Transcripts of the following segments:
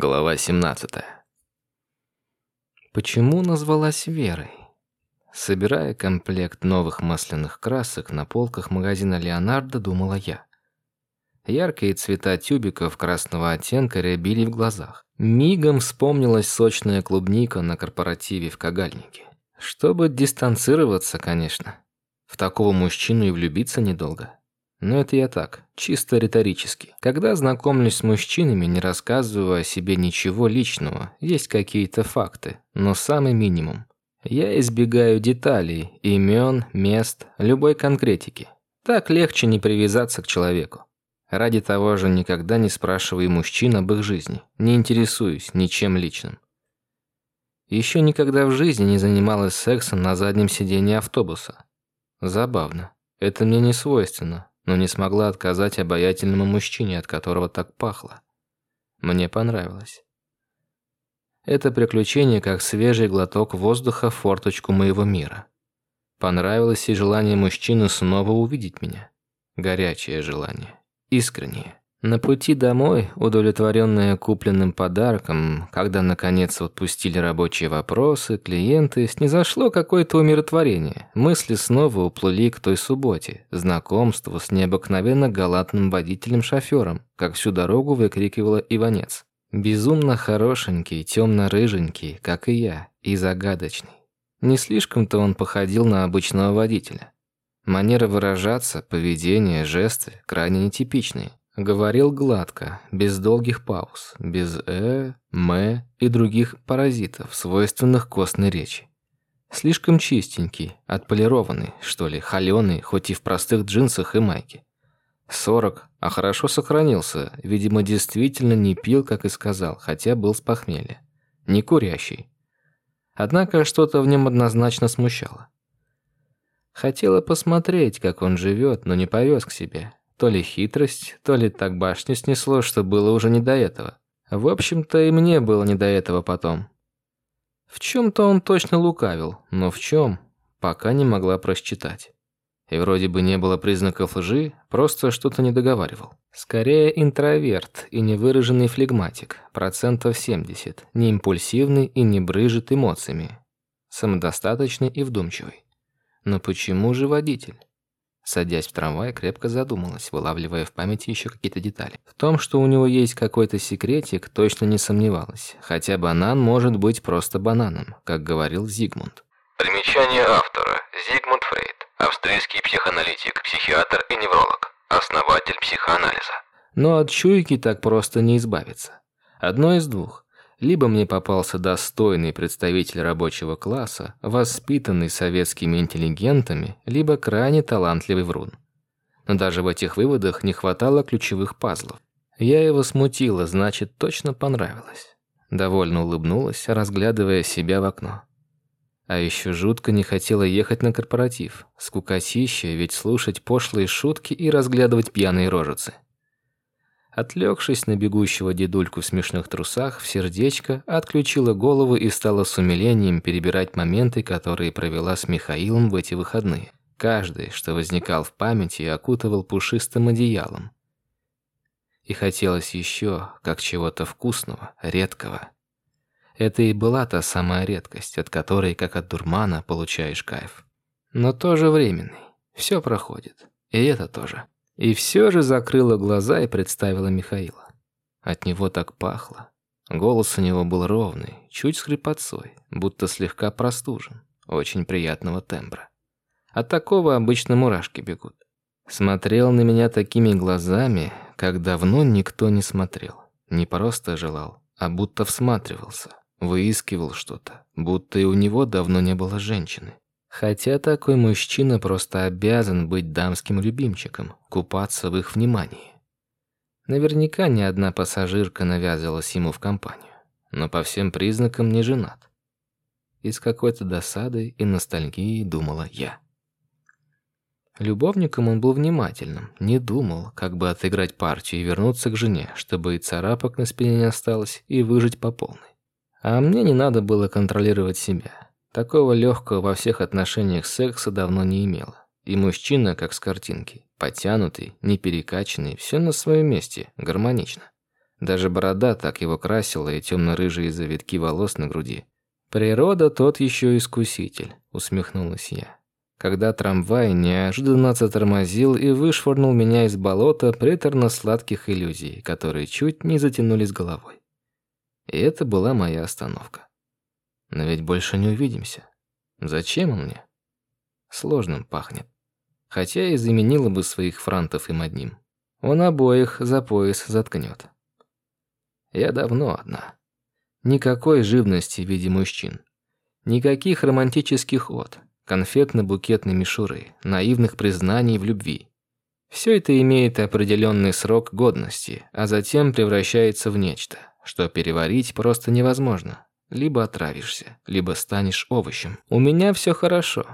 Глава 17. Почему назвалась Верой? Собирая комплект новых масляных красок на полках магазина Леонардо, думала я. Яркие цвета тюбиков красного оттенка рябили в глазах. Мигом вспомнилась сочная клубника на корпоративе в Кагальнике. Чтобы дистанцироваться, конечно. В такого мужчину и влюбиться недолго. Но это я так, чисто риторически. Когда знакомлюсь с мужчинами, не рассказываю о себе ничего личного, есть какие-то факты, но самый минимум. Я избегаю деталей, имен, мест, любой конкретики. Так легче не привязаться к человеку. Ради того же никогда не спрашиваю мужчин об их жизни, не интересуюсь ничем личным. Еще никогда в жизни не занималась сексом на заднем сиденье автобуса. Забавно. Это мне не свойственно, но не смогла отказать обаятельному мужчине, от которого так пахло. Мне понравилось. Это приключение как свежий глоток воздуха в форточку моего мира. Понравилось и желание мужчины снова увидеть меня. Горячее желание. Искреннее. На пути домой, удовлетворенная купленным подарком, когда наконец отпустили рабочие вопросы, клиенты, снизошло какое-то умиротворение. Мысли снова уплыли к той субботе, знакомству с необыкновенно галантным водителем-шофером, как всю дорогу выкрикивала Иванец. Безумно хорошенький, темно-рыженький, как и я, и загадочный. Не слишком-то он походил на обычного водителя. Манера выражаться, поведение, жесты крайне нетипичные. Говорил гладко, без долгих пауз, без «э», «мэ» и других паразитов, свойственных костной речи. Слишком чистенький, отполированный, что ли, холёный, хоть и в простых джинсах и майке. Сорок, а хорошо сохранился, видимо, действительно не пил, как и сказал, хотя был с похмелья. Не курящий. Однако что-то в нем однозначно смущало. Хотела посмотреть, как он живет, но не повез к себе. То ли хитрость, то ли так башню снесло, что было уже не до этого. В общем-то, и мне было не до этого потом. В чем-то он точно лукавил, но в чем, пока не могла просчитать. И вроде бы не было признаков лжи, просто что-то не договаривал. Скорее интроверт и невыраженный флегматик, процентов 70, не импульсивный и не брыжет эмоциями. Самодостаточный и вдумчивый. Но почему же водитель? Садясь в трамвай, крепко задумалась, вылавливая в памяти еще какие-то детали. В том, что у него есть какой-то секретик, точно не сомневалась. Хотя банан может быть просто бананом, как говорил Зигмунд. Примечание автора. Зигмунд Фрейд. Австрийский психоаналитик, психиатр и невролог. Основатель психоанализа. Но от чуйки так просто не избавиться. Одно из двух. Либо мне попался достойный представитель рабочего класса, воспитанный советскими интеллигентами, либо крайне талантливый врун. Но даже в этих выводах не хватало ключевых пазлов. Я его смутила, значит, точно понравилось. Довольно улыбнулась, разглядывая себя в окно. А еще жутко не хотела ехать на корпоратив. Скукотища, ведь слушать пошлые шутки и разглядывать пьяные рожицы. Отвлекшись на бегущего дедульку в смешных трусах, в сердечко отключила голову и стала с умилением перебирать моменты, которые провела с Михаилом в эти выходные. Каждый, что возникал в памяти, окутывал пушистым одеялом. И хотелось еще, как чего-то вкусного, редкого. Это и была та самая редкость, от которой, как от дурмана, получаешь кайф. Но тоже временный. Все проходит. И это тоже. И все же закрыла глаза и представила Михаила. От него так пахло. Голос у него был ровный, чуть с хрипотцой, будто слегка простужен, очень приятного тембра. От такого обычно мурашки бегут. Смотрел на меня такими глазами, как давно никто не смотрел. Не просто желал, а будто всматривался, выискивал что-то, будто и у него давно не было женщины. Хотя такой мужчина просто обязан быть дамским любимчиком, купаться в их внимании. Наверняка ни одна пассажирка навязывалась ему в компанию, но по всем признакам не женат. И с какой-то досадой и ностальгией думала я. Любовником он был внимательным, не думал, как бы отыграть партию и вернуться к жене, чтобы и царапок на спине не осталось, и выжить по полной. А мне не надо было контролировать себя. Такого легкого во всех отношениях секса давно не имела. И мужчина, как с картинки, подтянутый, не перекачанный, все на своем месте, гармонично. Даже борода так его красила и темно-рыжие завитки волос на груди. «Природа тот еще искуситель», — усмехнулась я. Когда трамвай неожиданно затормозил и вышвырнул меня из болота приторно-сладких иллюзий, которые чуть не затянулись головой. И это была моя остановка. Но ведь больше не увидимся. Зачем он мне? Сложным пахнет. Хотя и заменила бы своих франтов им одним. Он обоих за пояс заткнет. Я давно одна. Никакой живности в виде мужчин. Никаких романтических от, конфетно-букетной мишуры, наивных признаний в любви. Все это имеет определенный срок годности, а затем превращается в нечто, что переварить просто невозможно. Либо отравишься, либо станешь овощем. У меня все хорошо.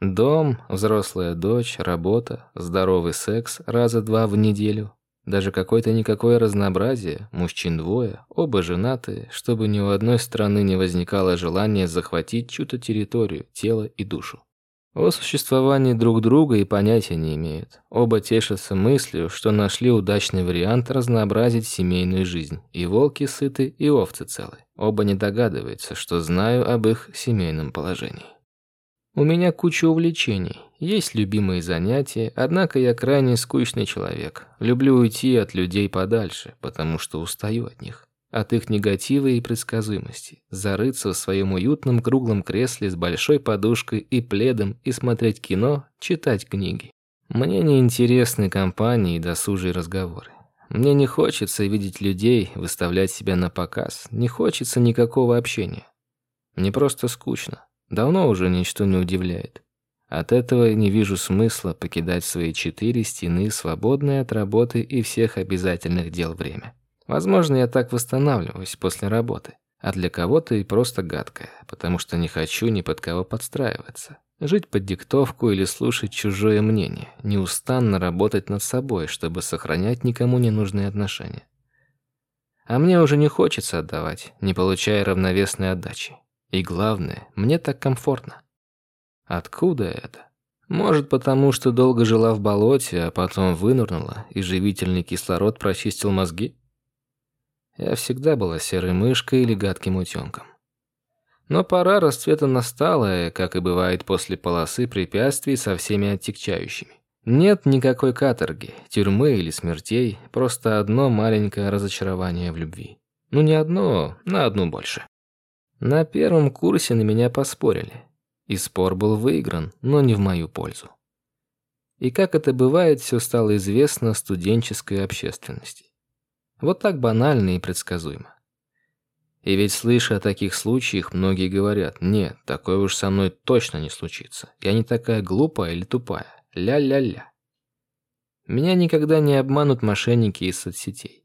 Дом, взрослая дочь, работа, здоровый секс раза два в неделю. Даже какое-то никакое разнообразие, мужчин двое, оба женатые, чтобы ни у одной стороны не возникало желания захватить чью-то территорию, тело и душу. О существовании друг друга и понятия не имеют. Оба тешатся мыслью, что нашли удачный вариант разнообразить семейную жизнь. И волки сыты, и овцы целы. Оба не догадываются, что знаю об их семейном положении. У меня куча увлечений, есть любимые занятия, однако я крайне скучный человек. Люблю уйти от людей подальше, потому что устаю от них от их негатива и предсказуемости, зарыться в своем уютном круглом кресле с большой подушкой и пледом и смотреть кино, читать книги. Мне не интересны компании и досужие разговоры. Мне не хочется видеть людей, выставлять себя на показ, не хочется никакого общения. Мне просто скучно. Давно уже ничто не удивляет. От этого не вижу смысла покидать свои четыре стены, свободные от работы и всех обязательных дел время. Возможно, я так восстанавливаюсь после работы. А для кого-то и просто гадкое, потому что не хочу ни под кого подстраиваться. Жить под диктовку или слушать чужое мнение, неустанно работать над собой, чтобы сохранять никому не нужные отношения. А мне уже не хочется отдавать, не получая равновесной отдачи. И главное, мне так комфортно. Откуда это? Может, потому что долго жила в болоте, а потом вынырнула, и живительный кислород прочистил мозги? Я всегда была серой мышкой или гадким утенком. Но пора расцвета настала, как и бывает после полосы препятствий со всеми оттекчающими. Нет никакой каторги, тюрьмы или смертей, просто одно маленькое разочарование в любви. Ну не одно, на одну больше. На первом курсе на меня поспорили. И спор был выигран, но не в мою пользу. И как это бывает, все стало известно студенческой общественности. Вот так банально и предсказуемо. И ведь, слыша о таких случаях, многие говорят, нет, такое уж со мной точно не случится. Я не такая глупая или тупая. Ля-ля-ля. Меня никогда не обманут мошенники из соцсетей.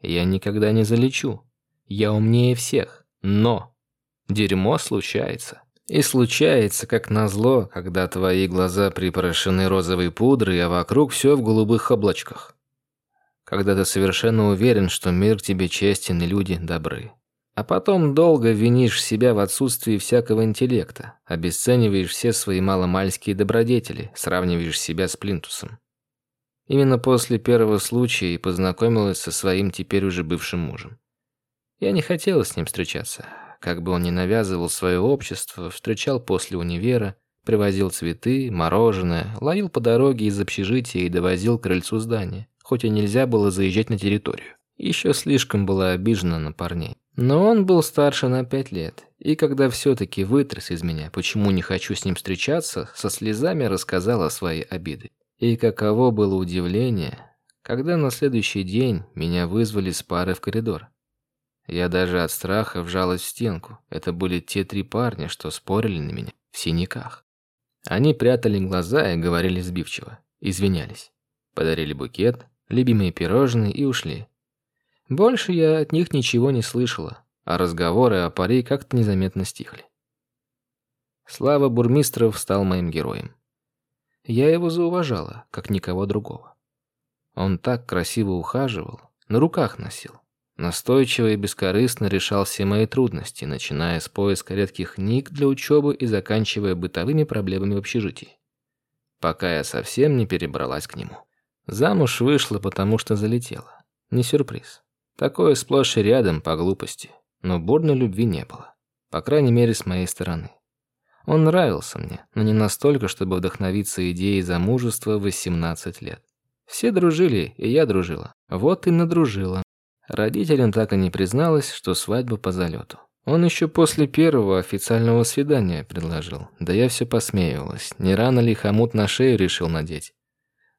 Я никогда не залечу. Я умнее всех. Но дерьмо случается. И случается, как назло, когда твои глаза припорошены розовой пудрой, а вокруг все в голубых облачках когда ты совершенно уверен, что мир тебе честен и люди добры. А потом долго винишь себя в отсутствии всякого интеллекта, обесцениваешь все свои маломальские добродетели, сравниваешь себя с плинтусом. Именно после первого случая и познакомилась со своим теперь уже бывшим мужем. Я не хотела с ним встречаться. Как бы он ни навязывал свое общество, встречал после универа, привозил цветы, мороженое, ловил по дороге из общежития и довозил к крыльцу здания хоть и нельзя было заезжать на территорию. Еще слишком была обижена на парней. Но он был старше на пять лет, и когда все-таки вытряс из меня, почему не хочу с ним встречаться, со слезами рассказала свои обиды. И каково было удивление, когда на следующий день меня вызвали с пары в коридор. Я даже от страха вжалась в стенку. Это были те три парня, что спорили на меня, в синяках. Они прятали глаза и говорили сбивчиво, извинялись. Подарили букет, любимые пирожные и ушли. Больше я от них ничего не слышала, а разговоры о паре как-то незаметно стихли. Слава Бурмистров стал моим героем. Я его зауважала, как никого другого. Он так красиво ухаживал, на руках носил. Настойчиво и бескорыстно решал все мои трудности, начиная с поиска редких книг для учебы и заканчивая бытовыми проблемами в общежитии. Пока я совсем не перебралась к нему. Замуж вышла, потому что залетела. Не сюрприз. Такое сплошь и рядом по глупости. Но бурной любви не было. По крайней мере, с моей стороны. Он нравился мне, но не настолько, чтобы вдохновиться идеей замужества в 18 лет. Все дружили, и я дружила. Вот и надружила. Родителям так и не призналась, что свадьба по залету. Он еще после первого официального свидания предложил. Да я все посмеивалась. Не рано ли хомут на шею решил надеть?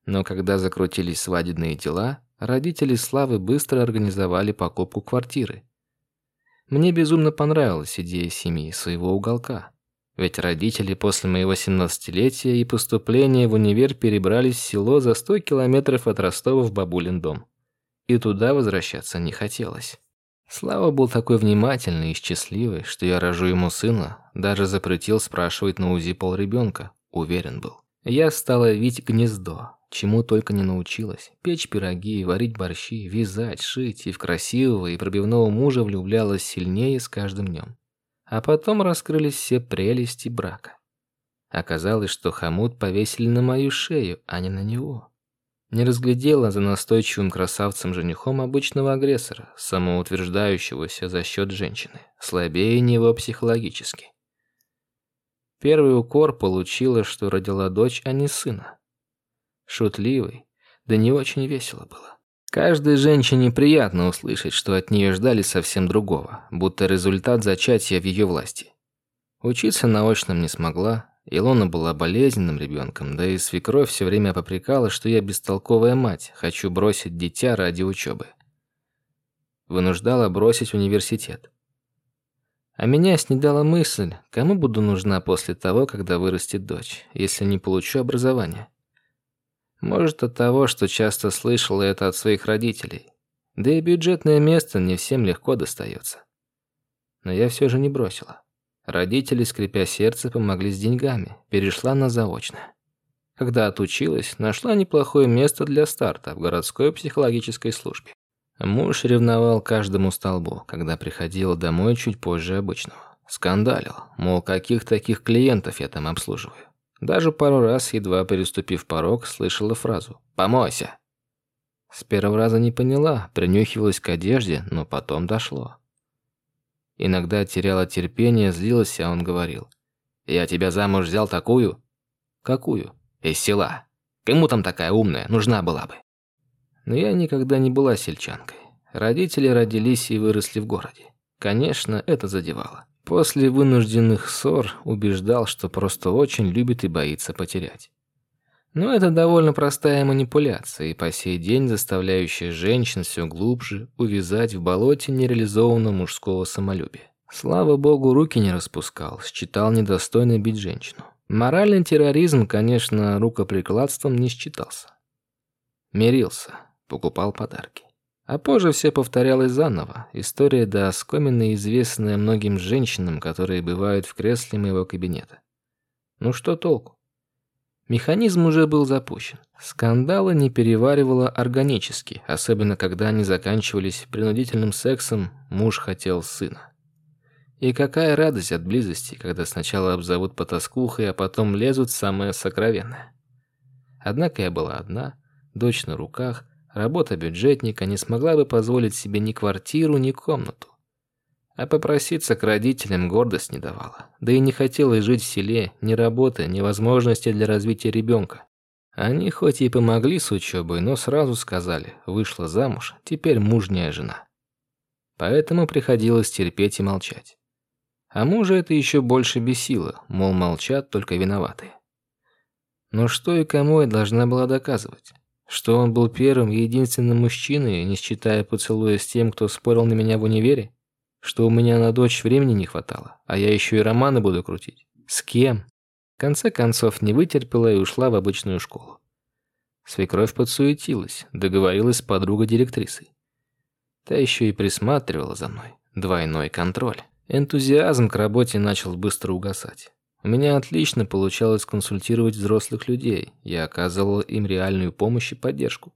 Но когда закрутились свадебные дела, родители Славы быстро организовали покупку квартиры. Мне безумно понравилась идея семьи, своего уголка. Ведь родители после моего 17-летия и поступления в универ перебрались в село за 100 километров от Ростова в бабулин дом. И туда возвращаться не хотелось. Слава был такой внимательный и счастливый, что я рожу ему сына, даже запретил спрашивать на УЗИ пол ребенка, уверен был. Я стала вить гнездо, чему только не научилась. Печь пироги, варить борщи, вязать, шить, и в красивого и пробивного мужа влюблялась сильнее с каждым днем. А потом раскрылись все прелести брака. Оказалось, что хомут повесили на мою шею, а не на него. Не разглядела за настойчивым красавцем-женихом обычного агрессора, самоутверждающегося за счет женщины, слабее него психологически. Первый укор получила, что родила дочь, а не сына. Шутливый, да не очень весело было. Каждой женщине приятно услышать, что от нее ждали совсем другого, будто результат зачатия в ее власти. Учиться на очном не смогла, Илона была болезненным ребенком, да и свекровь все время попрекала, что я бестолковая мать, хочу бросить дитя ради учебы. Вынуждала бросить университет. А меня снедала мысль, кому буду нужна после того, когда вырастет дочь, если не получу образование. Может, от того, что часто слышала это от своих родителей. Да и бюджетное место не всем легко достается. Но я все же не бросила. Родители, скрипя сердце, помогли с деньгами, перешла на заочное. Когда отучилась, нашла неплохое место для старта в городской психологической службе. Муж ревновал каждому столбу, когда приходила домой чуть позже обычного. Скандалил, мол, каких таких клиентов я там обслуживаю. Даже пару раз, едва переступив порог, слышала фразу «Помойся». С первого раза не поняла, принюхивалась к одежде, но потом дошло. Иногда теряла терпение, злилась, а он говорил «Я тебя замуж взял такую?» «Какую?» «Из села. Кому там такая умная? Нужна была бы». Но я никогда не была сельчанкой. Родители родились и выросли в городе. Конечно, это задевало. После вынужденных ссор убеждал, что просто очень любит и боится потерять. Но это довольно простая манипуляция, и по сей день заставляющая женщин все глубже увязать в болоте нереализованного мужского самолюбия. Слава богу, руки не распускал, считал недостойной бить женщину. Моральный терроризм, конечно, рукоприкладством не считался. Мирился, покупал подарки. А позже все повторялось заново. История до оскомины известная многим женщинам, которые бывают в кресле моего кабинета. Ну что толку? Механизм уже был запущен. Скандалы не переваривало органически, особенно когда они заканчивались принудительным сексом, муж хотел сына. И какая радость от близости, когда сначала обзовут потаскухой, а потом лезут самое сокровенное. Однако я была одна, дочь на руках – Работа бюджетника не смогла бы позволить себе ни квартиру, ни комнату. А попроситься к родителям гордость не давала. Да и не хотела жить в селе, ни работы, ни возможности для развития ребенка. Они хоть и помогли с учебой, но сразу сказали, вышла замуж, теперь мужняя жена. Поэтому приходилось терпеть и молчать. А мужа это еще больше бесило, мол, молчат только виноватые. Но что и кому я должна была доказывать? Что он был первым и единственным мужчиной, не считая поцелуя с тем, кто спорил на меня в универе? Что у меня на дочь времени не хватало, а я еще и романы буду крутить? С кем? В конце концов не вытерпела и ушла в обычную школу. Свекровь подсуетилась, договорилась с подругой-директрисой. Та еще и присматривала за мной. Двойной контроль. Энтузиазм к работе начал быстро угасать. У меня отлично получалось консультировать взрослых людей, я оказывал им реальную помощь и поддержку.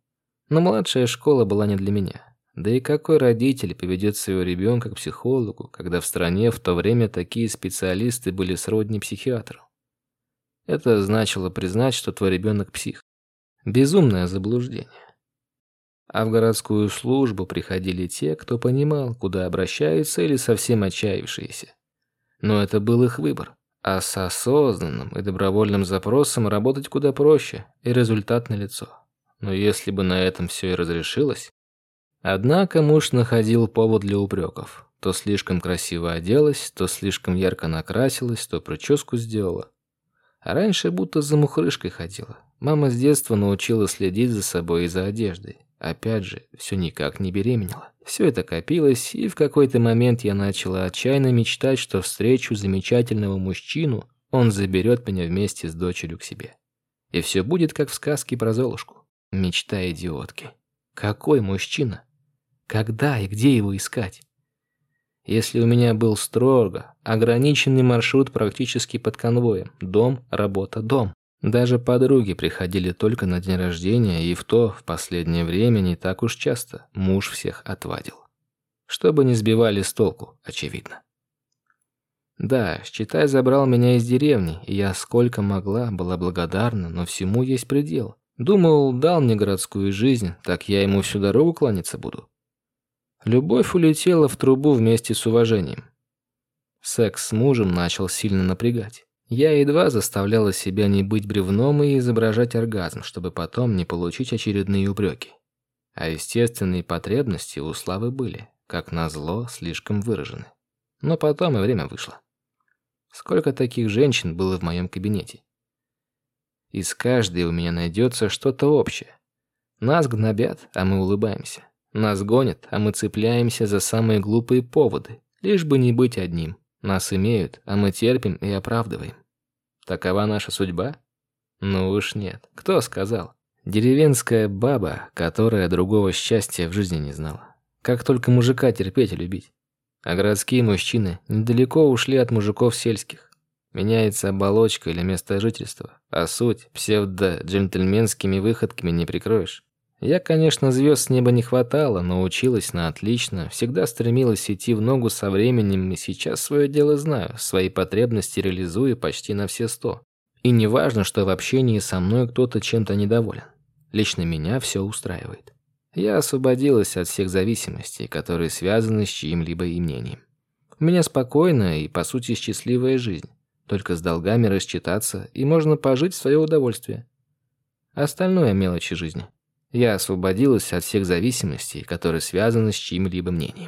Но младшая школа была не для меня. Да и какой родитель поведет своего ребенка к психологу, когда в стране в то время такие специалисты были сродни психиатру? Это значило признать, что твой ребенок псих. Безумное заблуждение. А в городскую службу приходили те, кто понимал, куда обращаются или совсем отчаявшиеся. Но это был их выбор. А с осознанным и добровольным запросом работать куда проще, и результат налицо. Но если бы на этом все и разрешилось... Однако муж находил повод для упреков. То слишком красиво оделась, то слишком ярко накрасилась, то прическу сделала. А раньше будто за мухрышкой ходила. Мама с детства научила следить за собой и за одеждой. Опять же, все никак не беременела. Все это копилось, и в какой-то момент я начала отчаянно мечтать, что встречу замечательного мужчину, он заберет меня вместе с дочерью к себе. И все будет как в сказке про Золушку. Мечта идиотки. Какой мужчина? Когда и где его искать? Если у меня был строго, ограниченный маршрут практически под конвоем. Дом, работа, дом. Даже подруги приходили только на день рождения, и в то, в последнее время, не так уж часто. Муж всех отвадил. Чтобы не сбивали с толку, очевидно. Да, считай, забрал меня из деревни, и я сколько могла, была благодарна, но всему есть предел. Думал, дал мне городскую жизнь, так я ему всю дорогу кланяться буду. Любовь улетела в трубу вместе с уважением. Секс с мужем начал сильно напрягать. Я едва заставляла себя не быть бревном и изображать оргазм, чтобы потом не получить очередные упреки. А естественные потребности у Славы были, как назло, слишком выражены. Но потом и время вышло. Сколько таких женщин было в моем кабинете? Из каждой у меня найдется что-то общее. Нас гнобят, а мы улыбаемся. Нас гонят, а мы цепляемся за самые глупые поводы, лишь бы не быть одним. Нас имеют, а мы терпим и оправдываем. Такова наша судьба? Ну уж нет. Кто сказал? Деревенская баба, которая другого счастья в жизни не знала. Как только мужика терпеть и любить. А городские мужчины недалеко ушли от мужиков сельских. Меняется оболочка или место жительства, а суть псевдо-джентльменскими выходками не прикроешь. Я, конечно, звезд с неба не хватало, но училась на отлично, всегда стремилась идти в ногу со временем, и сейчас свое дело знаю, свои потребности реализую почти на все сто. И не важно, что в общении со мной кто-то чем-то недоволен. Лично меня все устраивает. Я освободилась от всех зависимостей, которые связаны с чьим-либо мнением. У меня спокойная и, по сути, счастливая жизнь. Только с долгами рассчитаться, и можно пожить в свое удовольствие. Остальное мелочи жизни. Я освободилась от всех зависимостей, которые связаны с чьим-либо мнением.